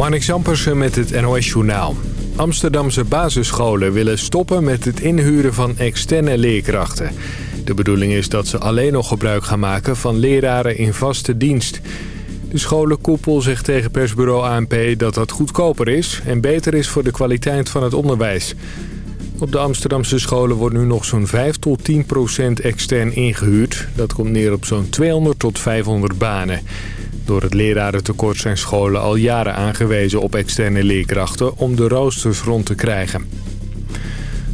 Marnik Zampersen met het NOS-journaal. Amsterdamse basisscholen willen stoppen met het inhuren van externe leerkrachten. De bedoeling is dat ze alleen nog gebruik gaan maken van leraren in vaste dienst. De scholenkoepel zegt tegen persbureau ANP dat dat goedkoper is... en beter is voor de kwaliteit van het onderwijs. Op de Amsterdamse scholen wordt nu nog zo'n 5 tot 10 procent extern ingehuurd. Dat komt neer op zo'n 200 tot 500 banen. Door het lerarentekort zijn scholen al jaren aangewezen op externe leerkrachten om de roosters rond te krijgen.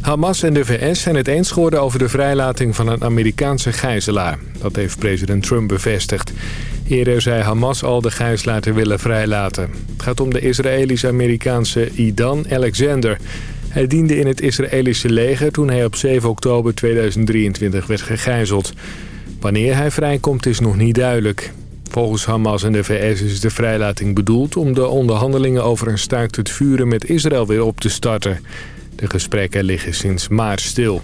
Hamas en de VS zijn het eens geworden over de vrijlating van een Amerikaanse gijzelaar. Dat heeft president Trump bevestigd. Eerder zei Hamas al de gijzelaar te willen vrijlaten. Het gaat om de Israëlisch-Amerikaanse Idan Alexander. Hij diende in het Israëlische leger toen hij op 7 oktober 2023 werd gegijzeld. Wanneer hij vrijkomt is nog niet duidelijk. Volgens Hamas en de VS is de vrijlating bedoeld om de onderhandelingen over een staakt het vuren met Israël weer op te starten. De gesprekken liggen sinds maart stil.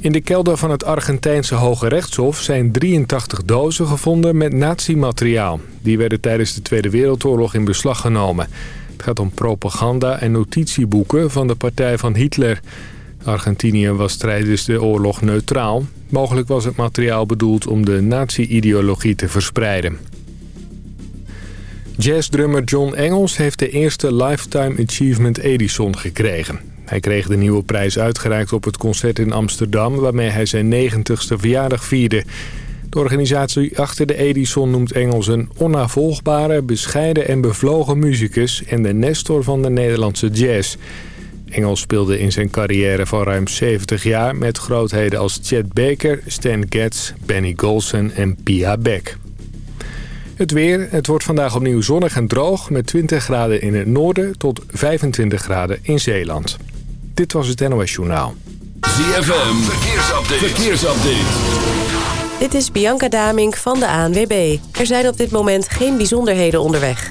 In de kelder van het Argentijnse Hoge Rechtshof zijn 83 dozen gevonden met nazi-materiaal. Die werden tijdens de Tweede Wereldoorlog in beslag genomen. Het gaat om propaganda en notitieboeken van de partij van Hitler. Argentinië was tijdens de oorlog neutraal. Mogelijk was het materiaal bedoeld om de nazi-ideologie te verspreiden. Jazzdrummer John Engels heeft de eerste Lifetime Achievement Edison gekregen. Hij kreeg de nieuwe prijs uitgereikt op het concert in Amsterdam... waarmee hij zijn 90ste verjaardag vierde. De organisatie achter de Edison noemt Engels een onnavolgbare, bescheiden en bevlogen muzikus... en de nestor van de Nederlandse jazz... Engels speelde in zijn carrière van ruim 70 jaar met grootheden als Chet Baker, Stan Getz, Benny Golson en Pia Beck. Het weer. Het wordt vandaag opnieuw zonnig en droog met 20 graden in het noorden tot 25 graden in Zeeland. Dit was het NOS Journaal. ZFM. Verkeersupdate. Verkeersupdate. Dit is Bianca Damink van de ANWB. Er zijn op dit moment geen bijzonderheden onderweg.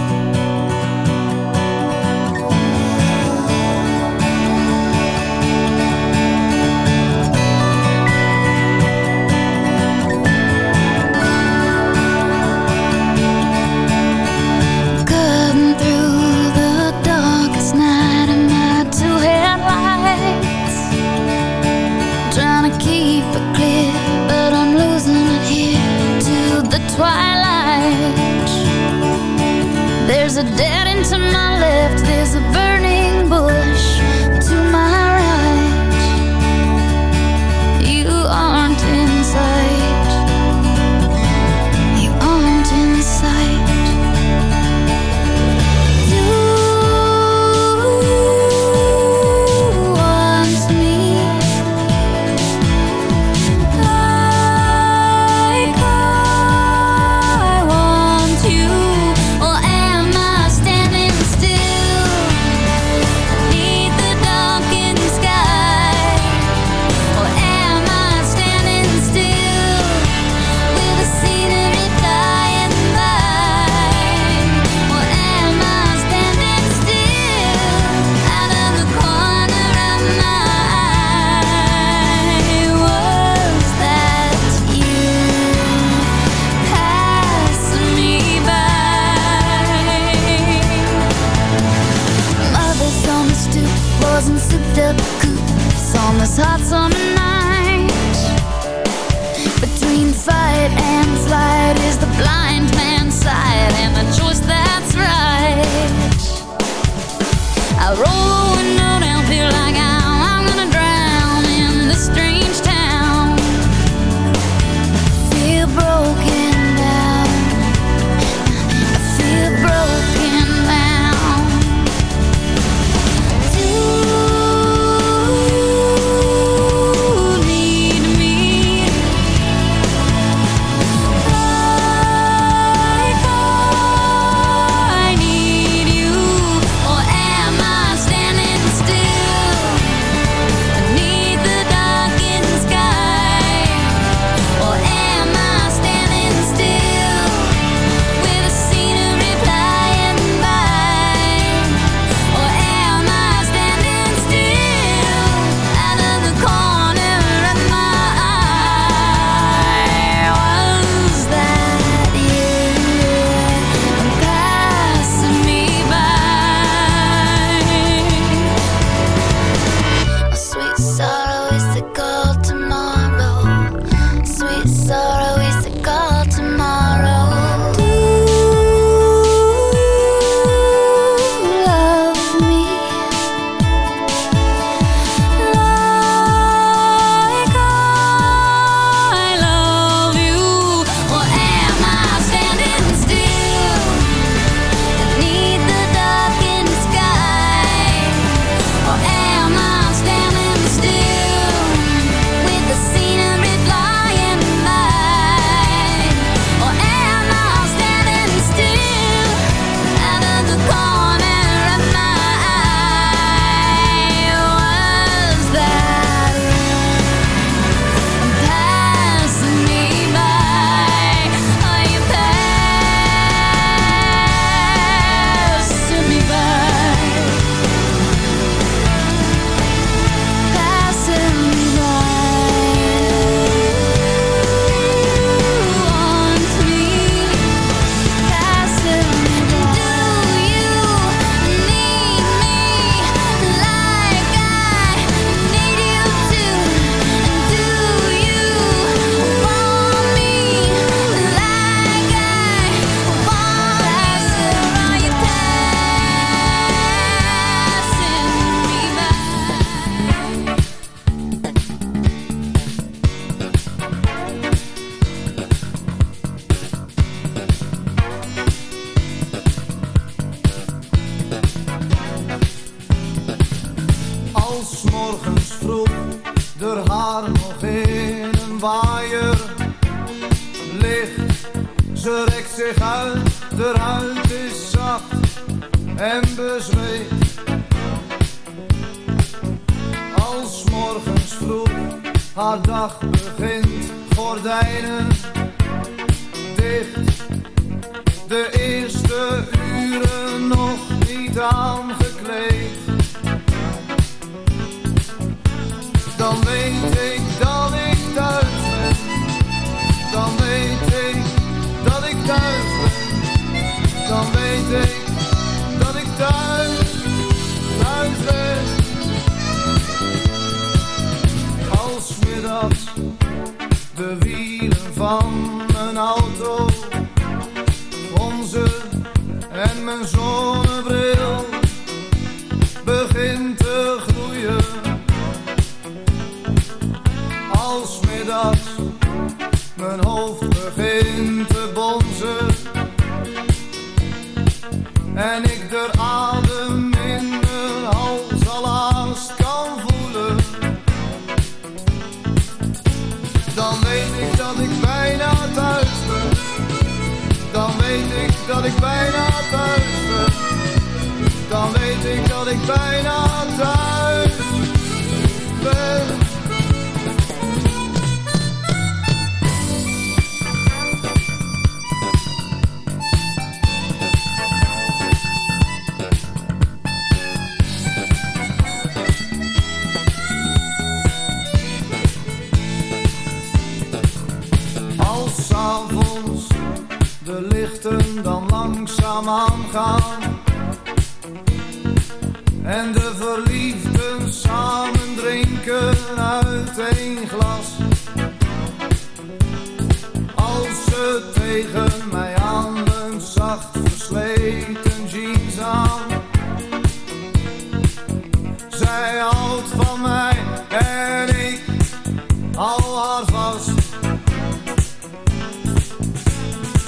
A dead end to my left, there's a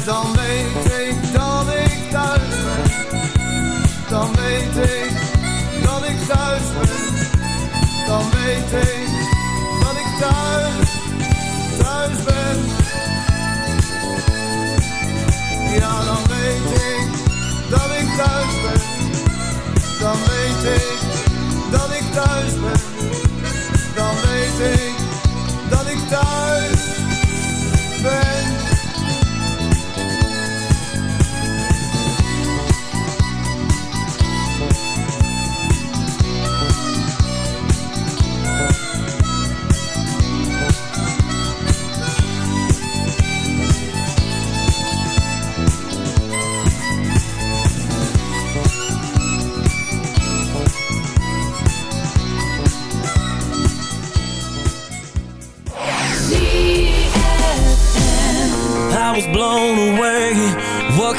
dan weet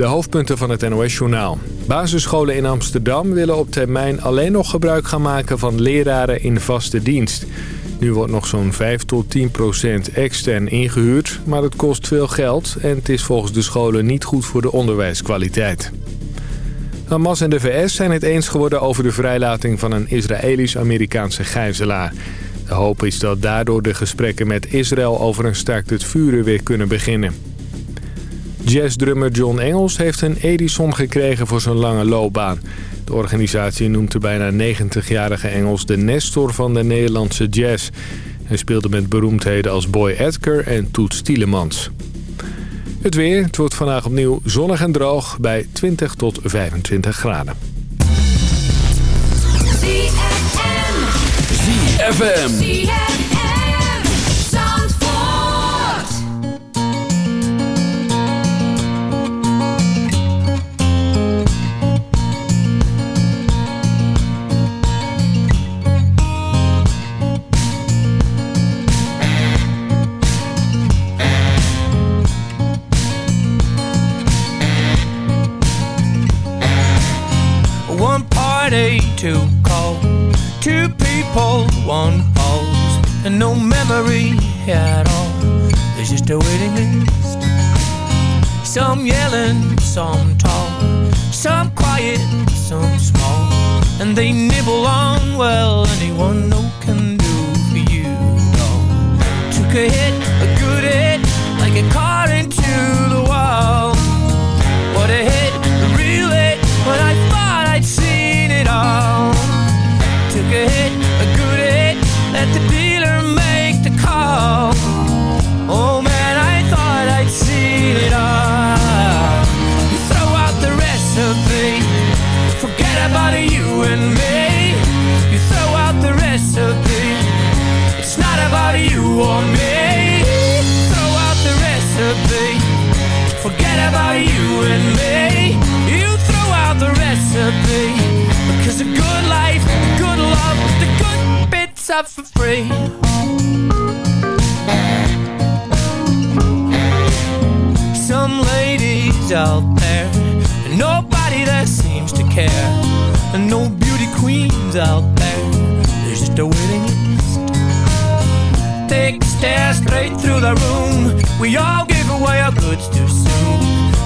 de hoofdpunten van het NOS-journaal. Basisscholen in Amsterdam willen op termijn alleen nog gebruik gaan maken van leraren in vaste dienst. Nu wordt nog zo'n 5 tot 10 procent extern ingehuurd, maar het kost veel geld... en het is volgens de scholen niet goed voor de onderwijskwaliteit. Hamas en de VS zijn het eens geworden over de vrijlating van een Israëlisch-Amerikaanse gijzelaar. De hoop is dat daardoor de gesprekken met Israël over een staakt het vuren weer kunnen beginnen. Jazzdrummer John Engels heeft een Edison gekregen voor zijn lange loopbaan. De organisatie noemt de bijna 90-jarige Engels de nestor van de Nederlandse jazz. Hij speelde met beroemdheden als Boy Edgar en Toets Tielemans. Het weer, het wordt vandaag opnieuw zonnig en droog bij 20 tot 25 graden. ZFM.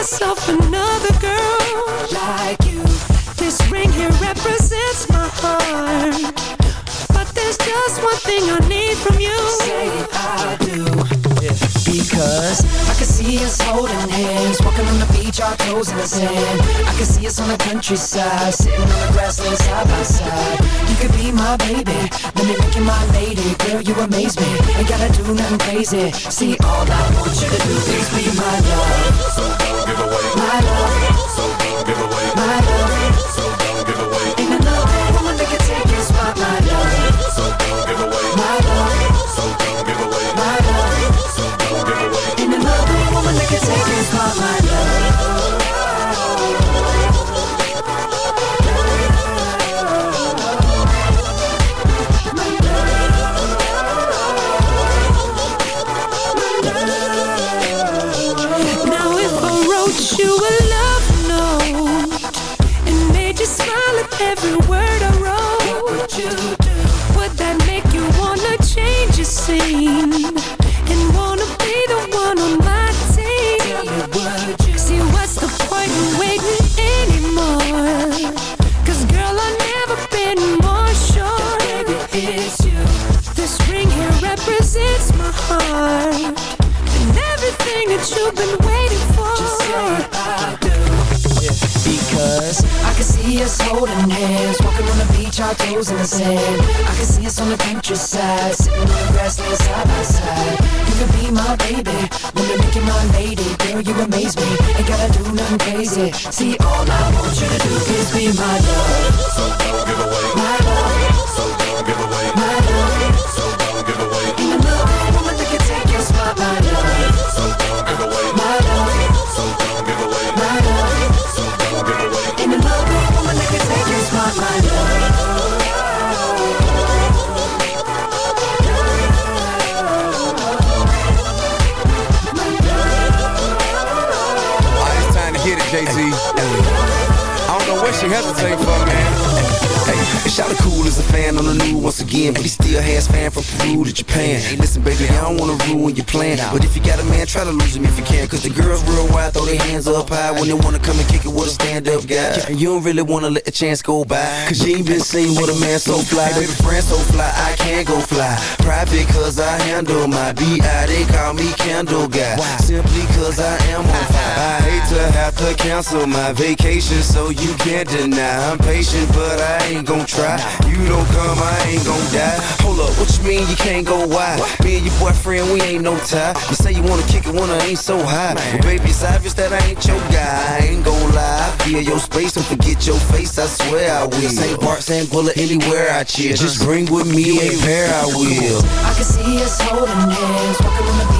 myself another girl like you. This ring here represents my heart. But there's just one thing I need from you. Say I do. Because I can see us holding hands, walking on the beach, our toes in the sand. I can see us on the countryside, sitting on the grassland side by side. You could be my baby, let me make you my lady. Girl, you amaze me, ain't gotta do nothing crazy. See, all I want you to do is be my love. Give away my love. Our toes in the sand. I can see us on the countryside, sitting on the grassland side by side. You could be my baby, when you make you my lady. Girl, you amaze me, ain't gotta do nothing crazy. See, all I want you to do is be my love. So don't give away my again, but he still has fan from Peru to Japan. Hey, listen, baby, I don't wanna ruin your plan. But if you got a man, try to lose him if you can. Cause the girls real wild, throw their hands up high when they wanna come and kick it with a stand up guy. And you don't really wanna let the chance go by. Cause you ain't been seen with a man so fly. Hey, baby, friend so fly, I can't go fly. Private cause I handle my BI, they call me Candle Guy. Simply cause I am on fire. Ah. I hate to have to cancel my vacation, so you can't deny. I'm patient, but I ain't gon' try. You don't come, I ain't gon' die. Hold up, what you mean you can't go wide? Me and your boyfriend, we ain't no tie. You say you wanna kick it when I ain't so high. Well, baby, it's obvious that I ain't your guy. I ain't gon' lie. I feel your space and forget your face, I swear I will. St. Bart, St. Bullet, anywhere I chill. Just bring with me a pair, I will. I can see us holding hands, walking on the beach,